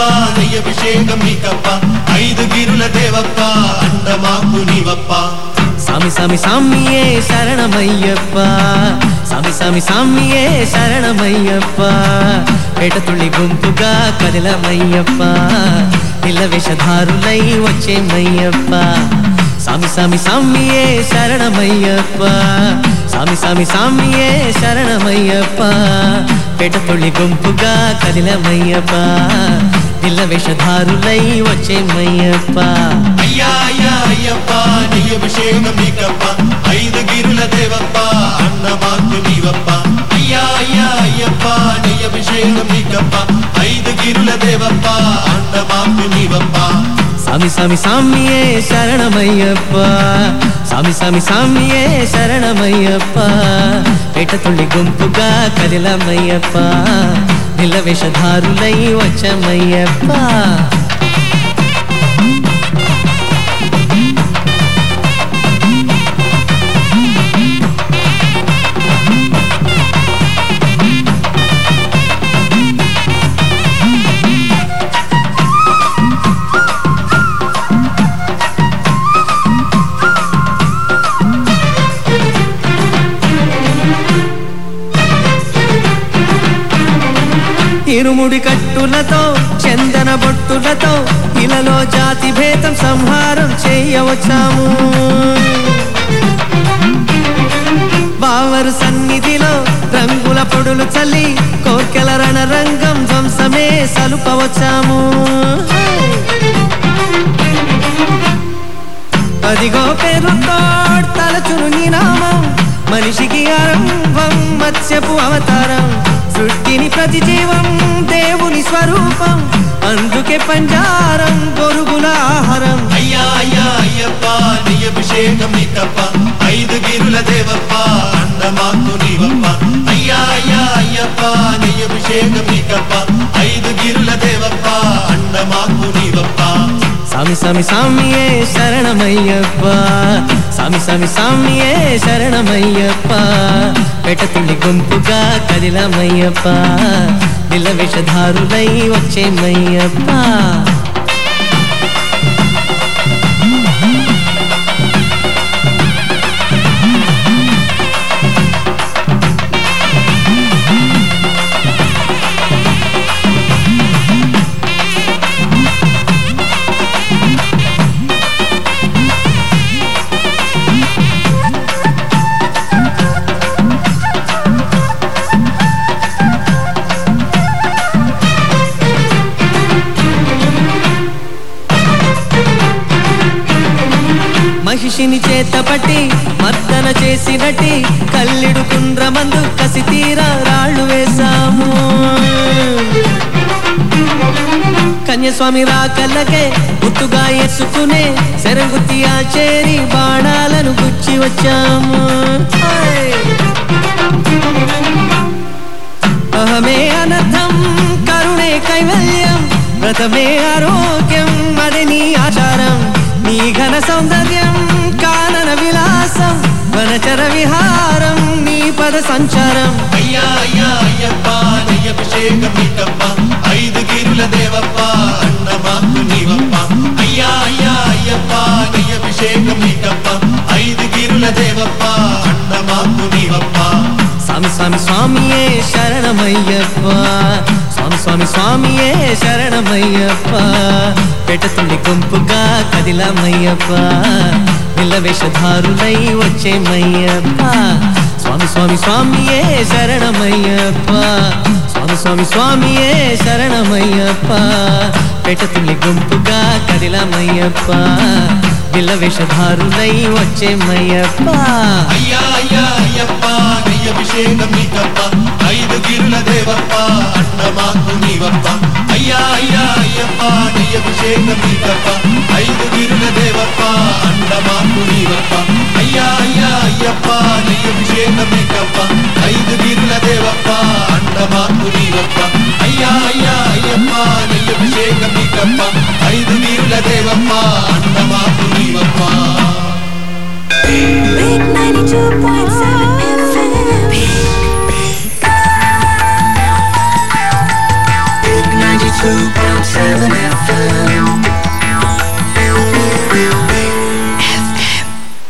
అయ్యప్ప నెయ్యభిషేకం నీకప్ప ఐదు గిరుల దేవప్ప అండమాకు నీవప్ప సామి సామి సామియే శరణమయ్యప్ప సామి సామి సామియే శరణమయ్యప్ప పేటతుళ్ళి గుంపుగా కదిలమయ్యప్ప పిల్ల వేషధారులై వచ్చేమయ్యప్ప సామి సామి సామియే శరణమయ్యప్ప సామి సామి సామియే శరణమయ్యప్ప పేటతుళ్ళి గుంపుగా కదిలమయ్యప్ప పిల్ల వేషధారులై వచ్చేమయ్యప్ప అయ్యా అయ్యా అయ్యప్ప నెయ్యభిషేకం నీకప్ప ఐదు గిరుల దేవప్ప అన్నమాకు నీవప్ప అయ్యా అయ్యా అయ్యప్ప నెయ్యభిషేకం నీకప్ప ఐదు గిరుల దేవప్ప అండమాకు నీవప్ప సామి సామి సామియే శరణమయ్యప్ప సామి సామి సామియే శరణమయ్యప్ప పేటతుళ్ళి గుంపుగా కదిలమయ్యప్ప నిల్ల వేషధారులై వచ్చమయ్యప్ప ఇరుముడి కట్టులతో చందన బొట్టులతో ఇలలో జాతి భేదం సంహారం చేయవచ్చాము. బావరు సన్నిధిలో రంగుల పొడులు చల్లి కోర్కెల రణరంగం ధ్వంసమే సలుపవచ్చాము. అదిగో పేరుతో తలచురు నీ నామం మనిషికి ఆరంభం మత్స్యపు అవతారం. ప్రతి జీవం దేవుని స్వరూపం. అందుకే పంజారం గొరుగుల ఆహారం అయ్యా అయ్యా అయ్యప్ప నీ అభిషేకం నీ తప్ప ఐదు గిరుల దేవప్ప అందమాకు నీవప్ప. అయ్యా అయ్యా అయ్యప్ప నీ అభిషేకం నీ తప్ప సామి సామి సామియే శరణమయ్యప్ప. సామి సామి సామియే శరణమయ్యప్ప. పెటతుళ్ళి గుంపుగా కదిలమయ్యప్ప. నిల విషధారులై వచ్చేమయ్యప్ప మనిషిని చేతపట్టి మర్దన చేసినట్టి కల్లిడు కుండ్రమందు కసి తీరా రాళ్ళు వేశాము. కన్యస్వామి రాకల్లకే గుట్టుగా ఎసుకునే సెరగుత్తి చేరి బాణాలను గుచ్చి వచ్చాము. అహమే అనర్థం కరుణే కైవల్యం వ్రతమే ఆరోగ్యం అది నీ ఆచారం నీ ఘన సౌందర్యం. పద సంచారం. అయ్యా అయ్యా అయ్యప్ప నెయ్యభిషేకం నీకప్ప ఐదు గిరుల దేవప్ప అన్నమాకు నీవప్ప. అయ్యా అయ్యా అయ్యప్ప నెయ్యభిషేకం నీకప్ప ఐదు గిరుల దేవప్ప అన్నమాకు నీవప్ప. స్వామి స్వామి స్వామియే శరణమయ్యప్ప. స్వామి స్వామి స్వామియే శరణమయ్యప్ప. పెటతుల్లి గుంపుగా కదిలమయ్యప్ప. నిల్ల వేషధారులై వచ్చేమయ్యప్ప. స్వామి స్వామి స్వామియే శరణమయ్యప్ప స్వామి స్వామి స్వామియే శరణమయ్యప్ప పెటతుల్లి గుంపుగా కదిలమయ్యప్ప నిల్ల వేషధారులై వచ్చేమయ్యప్ప అయ్యా అయ్యా అయ్యప్ప నెయ్యభిషేకం నీకప్ప ఐదు గిరుల దేవప్ప అన్నమాకు నీవప్ప అయ్యా అయ్యా అయ్యప్ప నెయ్యభిషేకం నీకప్ప ఐదు గిరుల దేవప్ప అండమాకు నీవప్ప అయ్యా అయ్యా అయ్యప్ప కేంద్రమేకప్ప ఐదు గిరుల దేవప్ప అండ మాకు నీవప్ప. అయ్యా అయ్యా అయ్యప్ప నిల్లభిషేకమేకప్ప ఐదు గిరుల దేవప్ప అండ మాకు నీవప్ప. Big 92.7 Big 92.7